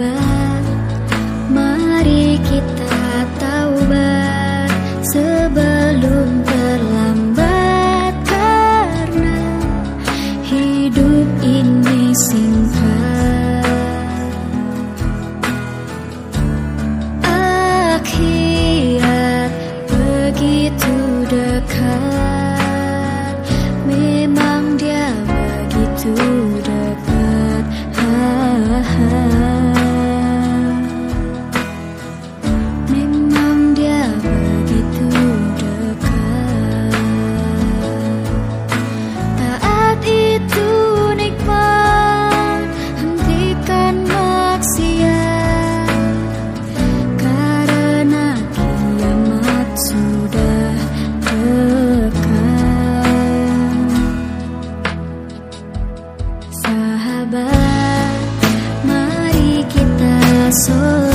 Sahabat, mari kita taubat sebelum terlambat karena hidup ini singkat. Akhirat begitu dekat, memang dia begitu Sahabat, mari kita sholat